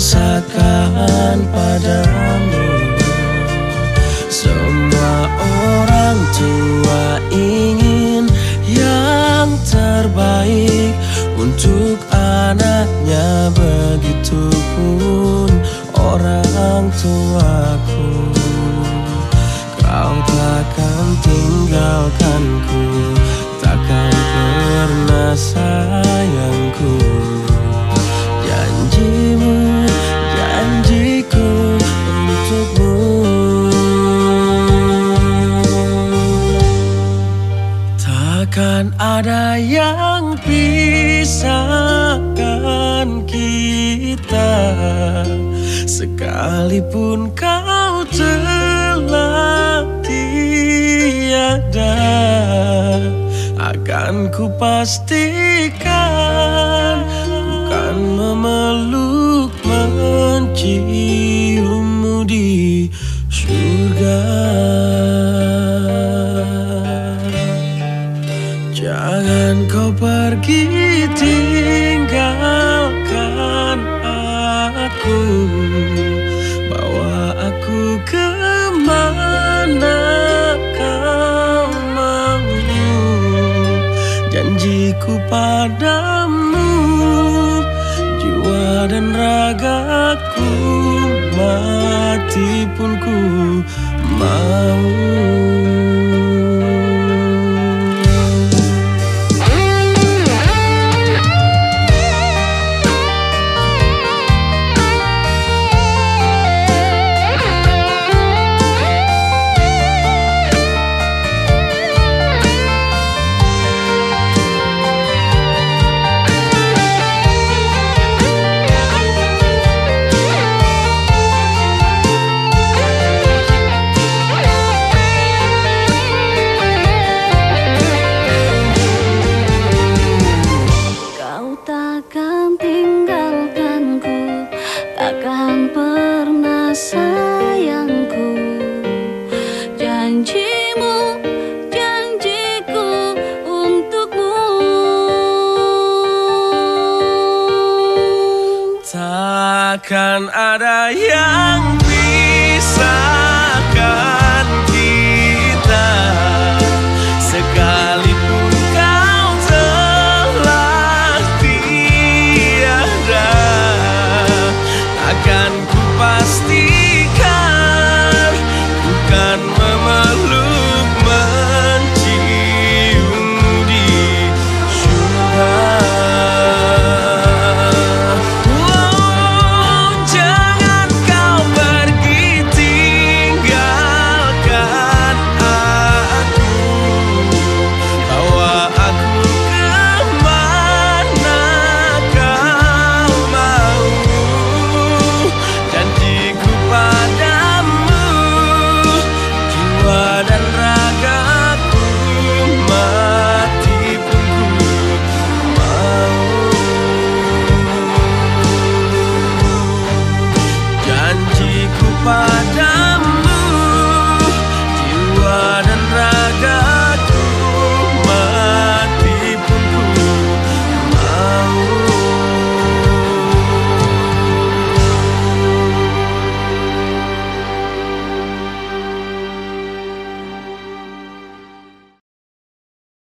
rasakan padamu. Semua orang tua ingin yang terbaik untuk anaknya. Begitupun orang tuaku. Kau takkan tinggalkanku yang pisahkan kita. Sekalipun kau telah tiada Akan ku pastikan Ku kan memeluk menciummu di surga tinggalkan aku. Bawa aku ke mana kau mau? Janjiku padamu Jiwa dan ragaku Mati pun ku mau Akan ada yang